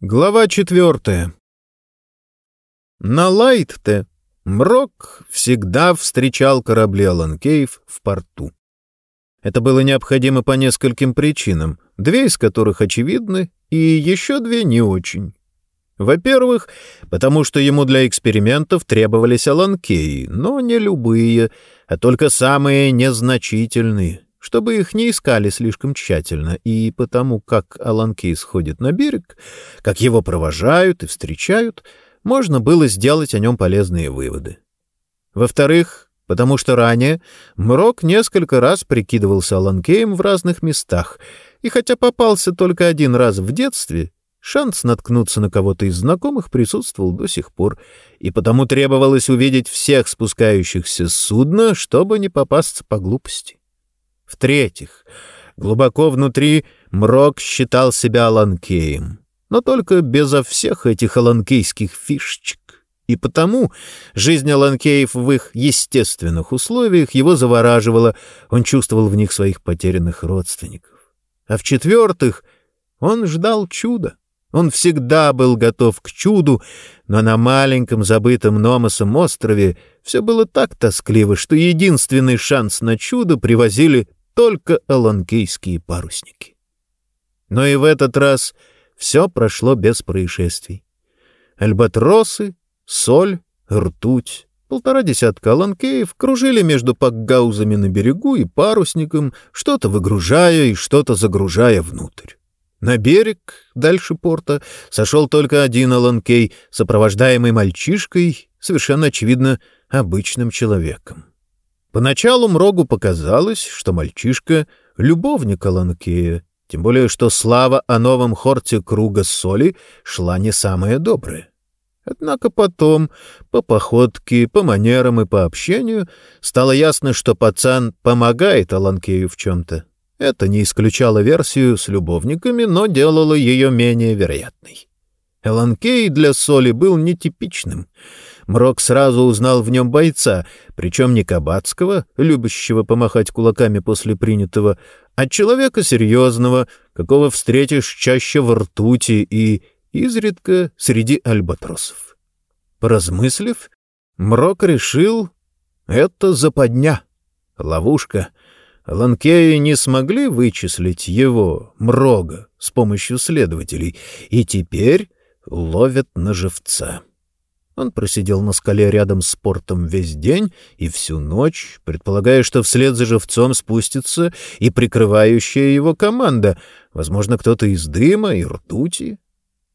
Глава четвертая. На Лайтте Мрок всегда встречал корабли Аланкеев в порту. Это было необходимо по нескольким причинам, две из которых очевидны, и еще две не очень. Во-первых, потому что ему для экспериментов требовались Аланкеи, но не любые, а только самые незначительные — чтобы их не искали слишком тщательно, и потому как Аланкей сходит на берег, как его провожают и встречают, можно было сделать о нем полезные выводы. Во-вторых, потому что ранее Мрок несколько раз прикидывался Аланкеем в разных местах, и хотя попался только один раз в детстве, шанс наткнуться на кого-то из знакомых присутствовал до сих пор, и потому требовалось увидеть всех спускающихся с судна, чтобы не попасться по глупости. В-третьих, глубоко внутри Мрок считал себя Аланкеем, но только безо всех этих аланкейских фишечек. И потому жизнь Аланкеев в их естественных условиях его завораживала, он чувствовал в них своих потерянных родственников. А в-четвертых, он ждал чуда. Он всегда был готов к чуду, но на маленьком забытом Номосом острове все было так тоскливо, что единственный шанс на чудо привозили только аланкейские парусники. Но и в этот раз все прошло без происшествий. Альбатросы, соль, ртуть, полтора десятка аланкеев кружили между пакгаузами на берегу и парусником, что-то выгружая и что-то загружая внутрь. На берег, дальше порта, сошел только один аланкей, сопровождаемый мальчишкой, совершенно очевидно, обычным человеком. Поначалу Мрогу показалось, что мальчишка — любовник Аланкея, тем более что слава о новом хорте круга соли шла не самая добрая. Однако потом, по походке, по манерам и по общению, стало ясно, что пацан помогает Аланкею в чем-то. Это не исключало версию с любовниками, но делало ее менее вероятной. Эланкей для соли был нетипичным — Мрок сразу узнал в нем бойца, причем не кабацкого, любящего помахать кулаками после принятого, а человека серьезного, какого встретишь чаще в ртути и изредка среди альбатросов. Поразмыслив, Мрок решил — это западня, ловушка. Ланкеи не смогли вычислить его, Мрога, с помощью следователей, и теперь ловят на живца. Он просидел на скале рядом с портом весь день и всю ночь, предполагая, что вслед за живцом спустится и прикрывающая его команда, возможно, кто-то из дыма и ртути.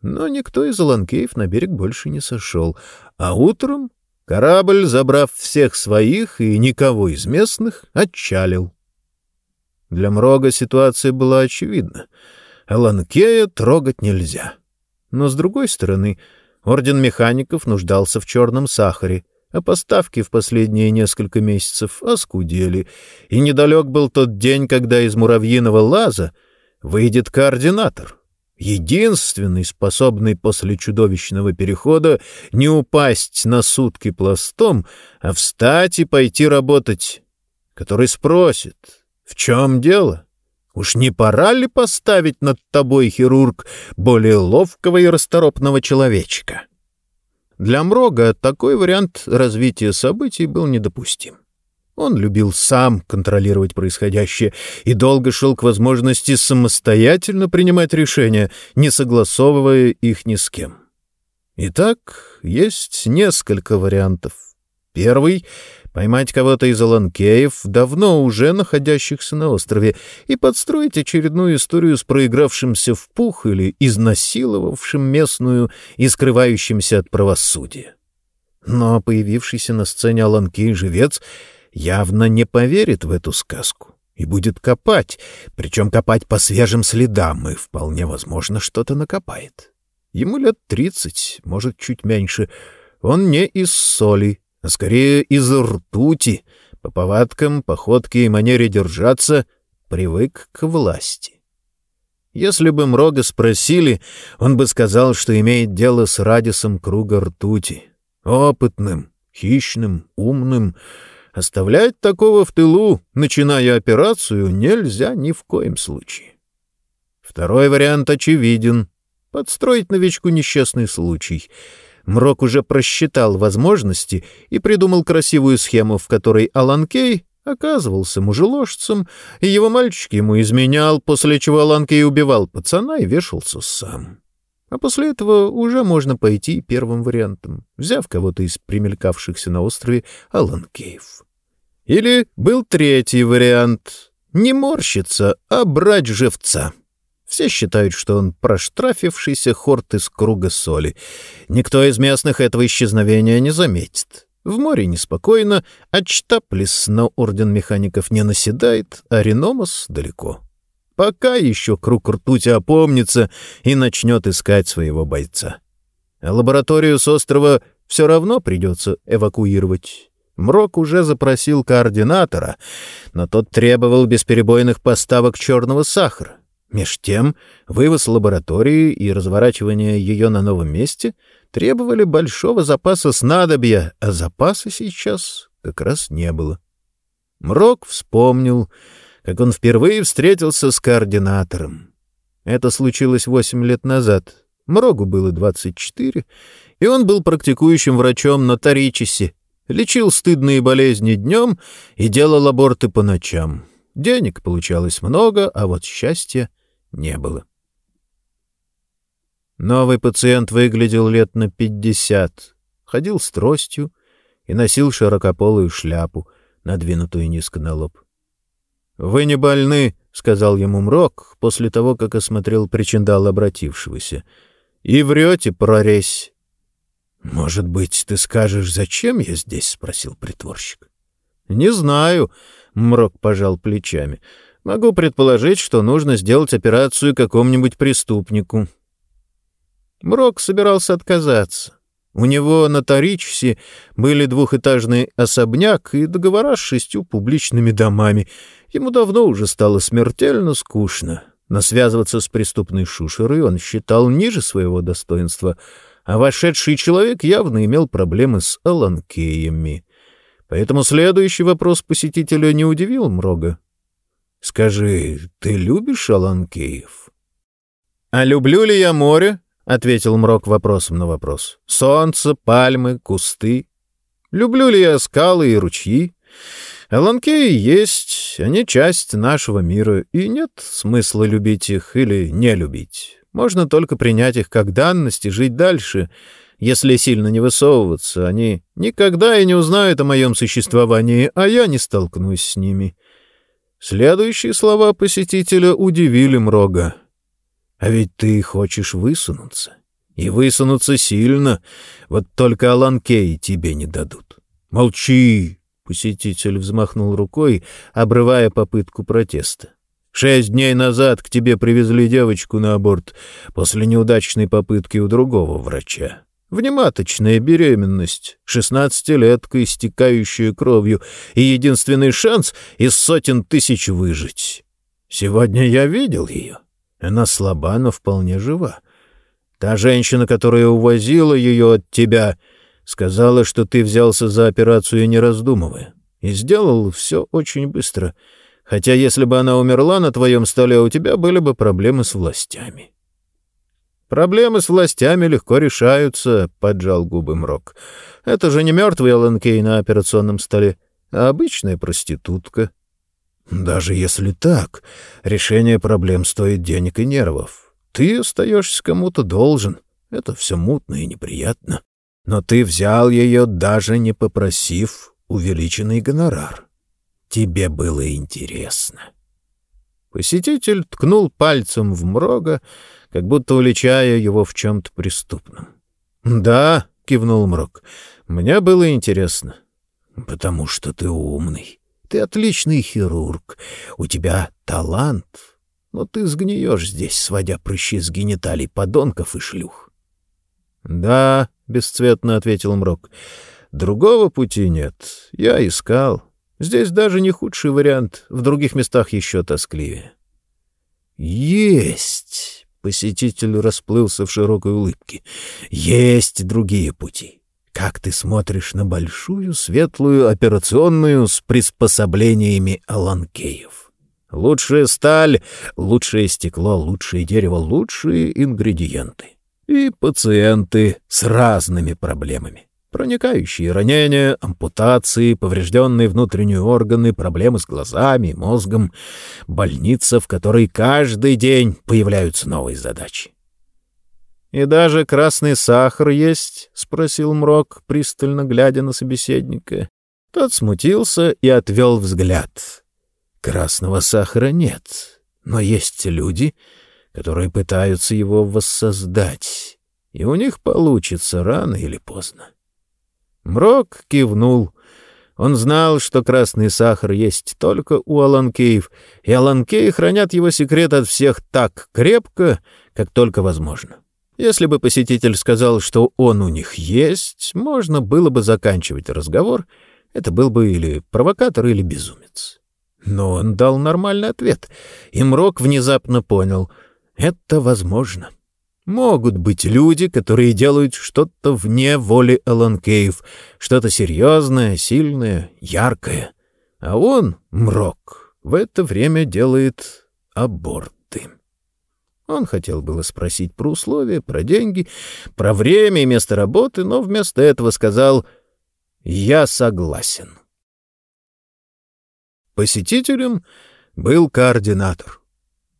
Но никто из Аланкеев на берег больше не сошел, а утром корабль, забрав всех своих и никого из местных, отчалил. Для Мрога ситуация была очевидна. Аланкея трогать нельзя. Но, с другой стороны, — Орден механиков нуждался в черном сахаре, а поставки в последние несколько месяцев оскудели, и недалек был тот день, когда из муравьиного лаза выйдет координатор, единственный, способный после чудовищного перехода не упасть на сутки пластом, а встать и пойти работать, который спросит, в чем дело? Уж не пора ли поставить над тобой, хирург, более ловкого и расторопного человечка? Для Мрога такой вариант развития событий был недопустим. Он любил сам контролировать происходящее и долго шел к возможности самостоятельно принимать решения, не согласовывая их ни с кем. Итак, есть несколько вариантов. Первый поймать кого-то из Аланкеев, давно уже находящихся на острове, и подстроить очередную историю с проигравшимся в пух или изнасиловавшим местную и скрывающимся от правосудия. Но появившийся на сцене Аланкей живец явно не поверит в эту сказку и будет копать, причем копать по свежим следам, и вполне возможно что-то накопает. Ему лет тридцать, может, чуть меньше. Он не из соли, а скорее из ртути, по повадкам, походке и манере держаться, привык к власти. Если бы Мрога спросили, он бы сказал, что имеет дело с Радисом круга ртути. Опытным, хищным, умным. Оставлять такого в тылу, начиная операцию, нельзя ни в коем случае. Второй вариант очевиден. Подстроить новичку несчастный случай. Мрок уже просчитал возможности и придумал красивую схему, в которой Алан Кей оказывался мужеложцем, и его мальчик ему изменял, после чего Алан Кей убивал пацана и вешался сам. А после этого уже можно пойти первым вариантом, взяв кого-то из примелькавшихся на острове Алан Кейв. Или был третий вариант — не морщиться, а брать живца. Все считают, что он проштрафившийся хорт из круга соли. Никто из местных этого исчезновения не заметит. В море неспокойно, а Чтаплис на орден механиков не наседает, а Реномас далеко. Пока еще круг ртути опомнится и начнет искать своего бойца. А лабораторию с острова все равно придется эвакуировать. Мрок уже запросил координатора, но тот требовал бесперебойных поставок черного сахара. Меж тем, вывоз лаборатории и разворачивание ее на новом месте требовали большого запаса снадобья, а запаса сейчас как раз не было. Мрок вспомнил, как он впервые встретился с координатором. Это случилось восемь лет назад. Мрогу было двадцать четыре, и он был практикующим врачом на Таричисе, лечил стыдные болезни днем и делал аборты по ночам. Денег получалось много, а вот счастья не было. Новый пациент выглядел лет на пятьдесят, ходил с тростью и носил широкополую шляпу, надвинутую низко на лоб. «Вы не больны», — сказал ему Мрок после того, как осмотрел причиндал обратившегося. «И врете, прорезь». «Может быть, ты скажешь, зачем я здесь?» — спросил притворщик. «Не знаю», — Мрок пожал плечами. Могу предположить, что нужно сделать операцию какому-нибудь преступнику. Мрок собирался отказаться. У него на Таричсе были двухэтажный особняк и договора с шестью публичными домами. Ему давно уже стало смертельно скучно. Но связываться с преступной шушерой он считал ниже своего достоинства, а вошедший человек явно имел проблемы с аланкеями. Поэтому следующий вопрос посетителя не удивил Мрога. — Скажи, ты любишь Аланкеев? — А люблю ли я море? — ответил Мрок вопросом на вопрос. — Солнце, пальмы, кусты. Люблю ли я скалы и ручьи? Аланкеи есть, они часть нашего мира, и нет смысла любить их или не любить. Можно только принять их как данность и жить дальше. Если сильно не высовываться, они никогда и не узнают о моем существовании, а я не столкнусь с ними. — Следующие слова посетителя удивили Мрога. «А ведь ты хочешь высунуться. И высунуться сильно. Вот только Аланкей тебе не дадут». «Молчи!» — посетитель взмахнул рукой, обрывая попытку протеста. «Шесть дней назад к тебе привезли девочку на аборт после неудачной попытки у другого врача. Внематочная беременность, шестнадцатилетка, истекающая кровью, и единственный шанс из сотен тысяч выжить. Сегодня я видел ее. Она слаба, но вполне жива. Та женщина, которая увозила ее от тебя, сказала, что ты взялся за операцию, не раздумывая, и сделал все очень быстро, хотя если бы она умерла на твоем столе, у тебя были бы проблемы с властями. «Проблемы с властями легко решаются», — поджал губы Мрок. «Это же не мертвый Алан Кей на операционном столе, а обычная проститутка». «Даже если так, решение проблем стоит денег и нервов. Ты остаешься кому-то должен. Это все мутно и неприятно. Но ты взял ее, даже не попросив увеличенный гонорар. Тебе было интересно». Посетитель ткнул пальцем в Мрога, как будто уличая его в чем-то преступном. «Да», — кивнул Мрок, — «мне было интересно». «Потому что ты умный. Ты отличный хирург. У тебя талант. Но ты сгниешь здесь, сводя прыщи с гениталий подонков и шлюх». «Да», — бесцветно ответил Мрок, — «другого пути нет. Я искал. Здесь даже не худший вариант, в других местах еще тоскливее». «Есть!» Посетитель расплылся в широкой улыбке. «Есть другие пути. Как ты смотришь на большую светлую операционную с приспособлениями Аланкеев?» Лучшая сталь, лучшее стекло, лучшее дерево, лучшие ингредиенты. И пациенты с разными проблемами. Проникающие ранения, ампутации, поврежденные внутренние органы, проблемы с глазами, мозгом, больница, в которой каждый день появляются новые задачи. «И даже красный сахар есть?» — спросил Мрок, пристально глядя на собеседника. Тот смутился и отвел взгляд. «Красного сахара нет, но есть люди, которые пытаются его воссоздать, и у них получится рано или поздно». Мрок кивнул. Он знал, что красный сахар есть только у Аланкеев, и Аланкеи хранят его секрет от всех так крепко, как только возможно. Если бы посетитель сказал, что он у них есть, можно было бы заканчивать разговор. Это был бы или провокатор, или безумец. Но он дал нормальный ответ, и Мрок внезапно понял — это возможно. Могут быть люди, которые делают что-то вне воли Эланкеев, что-то серьезное, сильное, яркое. А он, Мрок, в это время делает аборты. Он хотел было спросить про условия, про деньги, про время и место работы, но вместо этого сказал «Я согласен». Посетителем был координатор.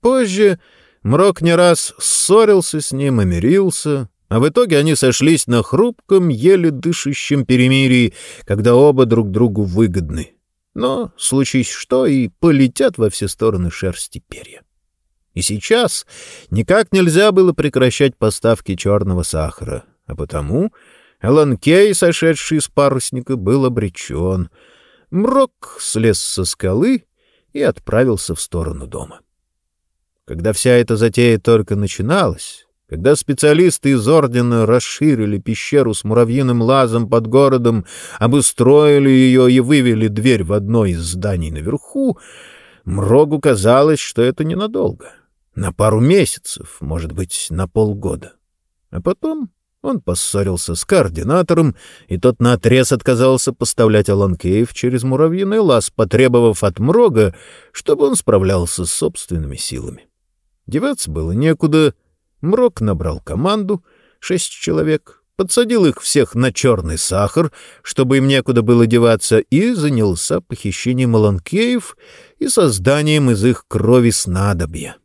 Позже Мрок не раз ссорился с ним и мирился, а в итоге они сошлись на хрупком, еле дышащем перемирии, когда оба друг другу выгодны. Но, случись что, и полетят во все стороны шерсти перья. И сейчас никак нельзя было прекращать поставки черного сахара, а потому Элан Кей, сошедший с парусника, был обречен. Мрок слез со скалы и отправился в сторону дома. Когда вся эта затея только начиналась, когда специалисты из Ордена расширили пещеру с муравьиным лазом под городом, обустроили ее и вывели дверь в одно из зданий наверху, Мрогу казалось, что это ненадолго. На пару месяцев, может быть, на полгода. А потом он поссорился с координатором, и тот наотрез отказался поставлять Аланкеев через муравьиный лаз, потребовав от Мрога, чтобы он справлялся с собственными силами. Деваться было некуда. Мрок набрал команду, шесть человек, подсадил их всех на черный сахар, чтобы им некуда было деваться, и занялся похищением Маланкеев и созданием из их крови снадобья.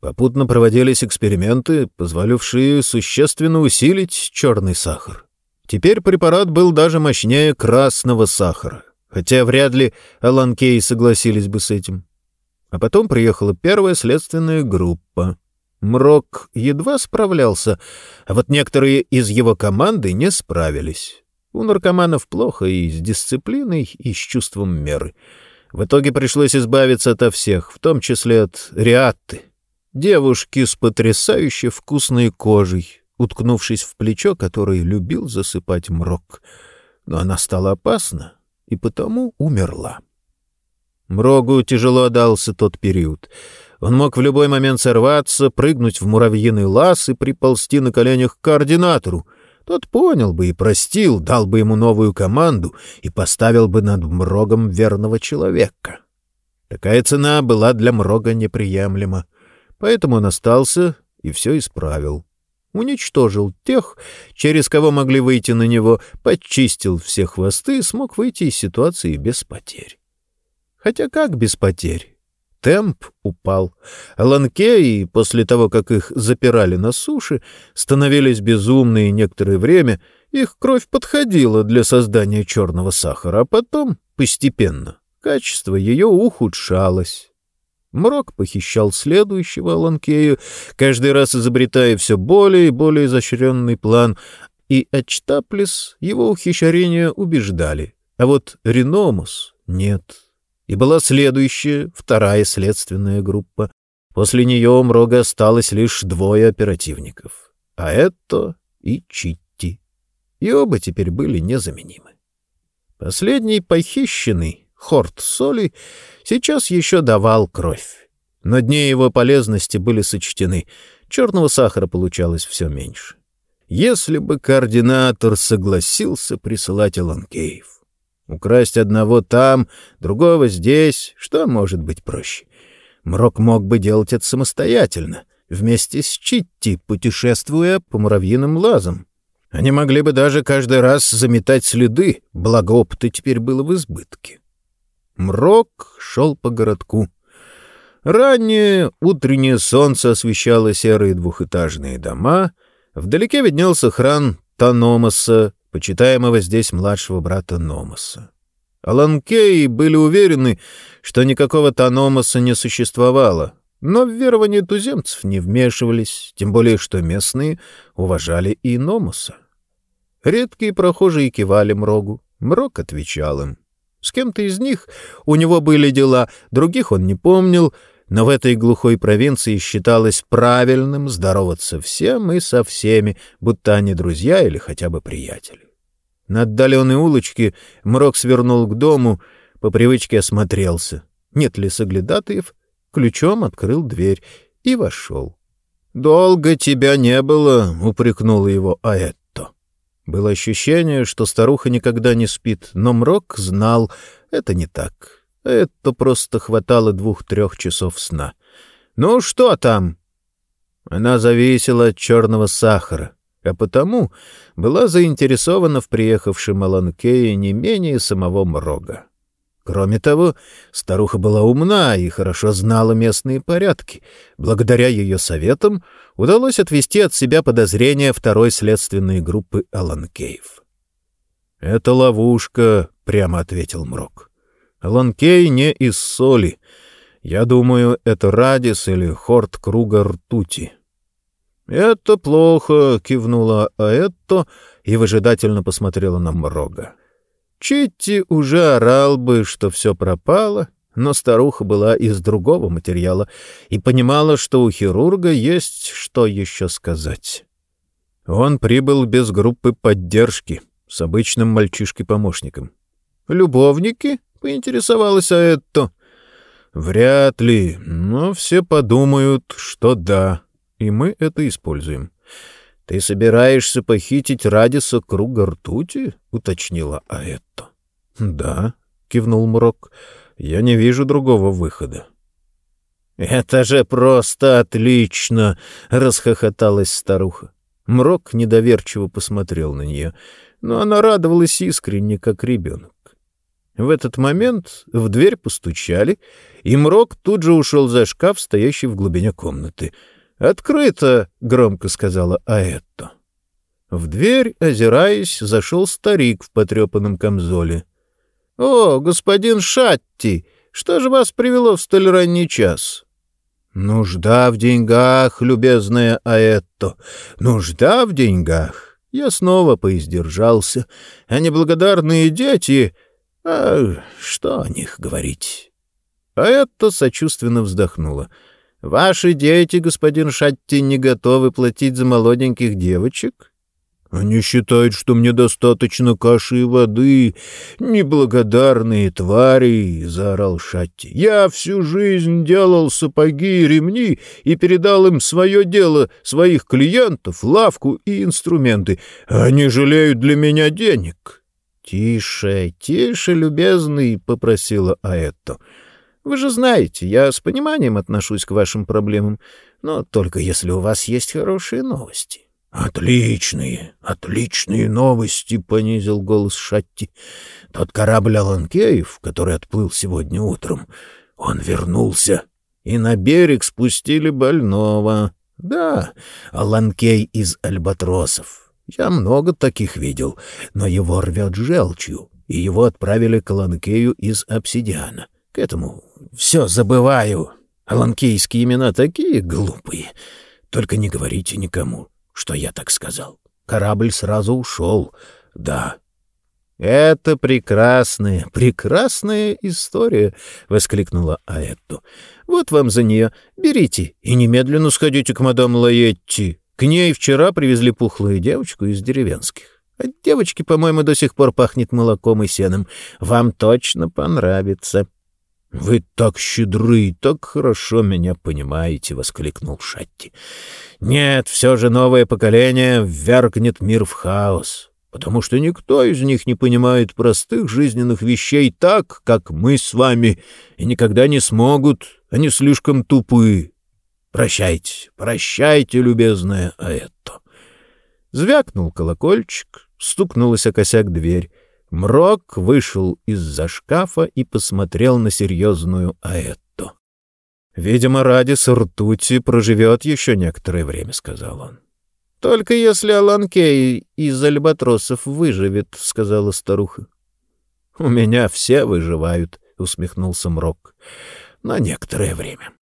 Попутно проводились эксперименты, позволившие существенно усилить черный сахар. Теперь препарат был даже мощнее красного сахара, хотя вряд ли Аланкеи согласились бы с этим. А потом приехала первая следственная группа. Мрок едва справлялся, а вот некоторые из его команды не справились. У наркоманов плохо и с дисциплиной, и с чувством меры. В итоге пришлось избавиться от всех, в том числе от Риатты, девушки с потрясающе вкусной кожей, уткнувшись в плечо, которое любил засыпать Мрок. Но она стала опасна и потому умерла. Мрогу тяжело дался тот период. Он мог в любой момент сорваться, прыгнуть в муравьиный лаз и приползти на коленях к координатору. Тот понял бы и простил, дал бы ему новую команду и поставил бы над Мрогом верного человека. Такая цена была для Мрога неприемлема. Поэтому он остался и все исправил. Уничтожил тех, через кого могли выйти на него, подчистил все хвосты и смог выйти из ситуации без потерь. Хотя как без потерь? Темп упал. Ланкеи, после того, как их запирали на суше, становились безумные некоторое время, их кровь подходила для создания черного сахара, а потом, постепенно, качество ее ухудшалось. Мрок похищал следующего Ланкею, каждый раз изобретая все более и более изощренный план, и Ачтаплис его ухищрения убеждали, а вот Реномус — нет. И была следующая, вторая следственная группа. После нее у Мрога осталось лишь двое оперативников. А это и Читти. И оба теперь были незаменимы. Последний похищенный, Хорт Соли, сейчас еще давал кровь. Но дни его полезности были сочтены. Черного сахара получалось все меньше. Если бы координатор согласился присылать Аланкеев. Украсть одного там, другого здесь, что может быть проще? Мрок мог бы делать это самостоятельно, вместе с Читти, путешествуя по муравьиным лазам. Они могли бы даже каждый раз заметать следы, благо опыта теперь было в избытке. Мрок шел по городку. Раннее утреннее солнце освещало серые двухэтажные дома. Вдалеке виднелся храм Таномаса, почитаемого здесь младшего брата Номаса. Аланкеи были уверены, что никакого Таномаса не существовало, но в верование туземцев не вмешивались, тем более что местные уважали и Номаса. Редкие прохожие кивали Мрогу, Мрог отвечал им. С кем-то из них у него были дела, других он не помнил, но в этой глухой провинции считалось правильным здороваться всем и со всеми, будто они друзья или хотя бы приятели. На отдаленной улочке Мрок свернул к дому, по привычке осмотрелся. Нет ли соглядатаев? Ключом открыл дверь и вошел. «Долго тебя не было», — упрекнула его Аэтто. Было ощущение, что старуха никогда не спит, но Мрок знал, это не так. Это просто хватало двух-трех часов сна. «Ну что там?» Она зависела от черного сахара а потому была заинтересована в приехавшем Аланкее не менее самого Мрога. Кроме того, старуха была умна и хорошо знала местные порядки. Благодаря ее советам удалось отвести от себя подозрения второй следственной группы Аланкеев. «Это ловушка», — прямо ответил Мрог. «Аланкей не из соли. Я думаю, это Радис или Хорт круга ртути». «Это плохо», — кивнула Аэтто и выжидательно посмотрела на Мрога. Читти уже орал бы, что все пропало, но старуха была из другого материала и понимала, что у хирурга есть что еще сказать. Он прибыл без группы поддержки, с обычным мальчишкой-помощником. «Любовники?» — поинтересовалась Аэтто. «Вряд ли, но все подумают, что да», и мы это используем. — Ты собираешься похитить Радиса круга ртути? — уточнила Аэтто. — Да, — кивнул Мрок, — я не вижу другого выхода. — Это же просто отлично! — расхохоталась старуха. Мрок недоверчиво посмотрел на нее, но она радовалась искренне, как ребенок. В этот момент в дверь постучали, и Мрок тут же ушел за шкаф, стоящий в глубине комнаты — «Открыто!» — громко сказала Аэтто. В дверь, озираясь, зашел старик в потрепанном камзоле. «О, господин Шатти, что же вас привело в столь ранний час?» «Нужда в деньгах, любезная Аэтто, нужда в деньгах!» Я снова поиздержался, а неблагодарные дети... А что о них говорить? Аэтто сочувственно вздохнула — Ваши дети, господин Шатти, не готовы платить за молоденьких девочек? Они считают, что мне достаточно каши и воды. Неблагодарные твари, — заорал Шатти. Я всю жизнь делал сапоги и ремни и передал им свое дело, своих клиентов, лавку и инструменты. Они жалеют для меня денег. — Тише, тише, любезный, — попросила Аэтто. — вы же знаете, я с пониманием отношусь к вашим проблемам, но только если у вас есть хорошие новости». «Отличные, отличные новости!» — понизил голос Шатти. «Тот корабль Аланкеев, который отплыл сегодня утром, он вернулся, и на берег спустили больного. Да, Аланкей из альбатросов. Я много таких видел, но его рвет желчью, и его отправили к Аланкею из обсидиана. К этому все забываю. Аланкейские имена такие глупые. Только не говорите никому, что я так сказал. Корабль сразу ушел. Да. «Это прекрасная, прекрасная история!» — воскликнула Аэтто. «Вот вам за нее. Берите и немедленно сходите к мадам Лаетти. К ней вчера привезли пухлую девочку из деревенских. От девочки, по-моему, до сих пор пахнет молоком и сеном. Вам точно понравится». «Вы так щедры, так хорошо меня понимаете!» — воскликнул Шатти. «Нет, все же новое поколение ввергнет мир в хаос, потому что никто из них не понимает простых жизненных вещей так, как мы с вами, и никогда не смогут. Они слишком тупы. Прощайте, прощайте, любезная Аэтто. Звякнул колокольчик, стукнулась о косяк дверь. Мрок вышел из-за шкафа и посмотрел на серьезную Аэтто. «Видимо, Радис ртути проживет еще некоторое время», — сказал он. «Только если Алан Кей из альбатросов выживет», — сказала старуха. «У меня все выживают», — усмехнулся Мрок. «На некоторое время».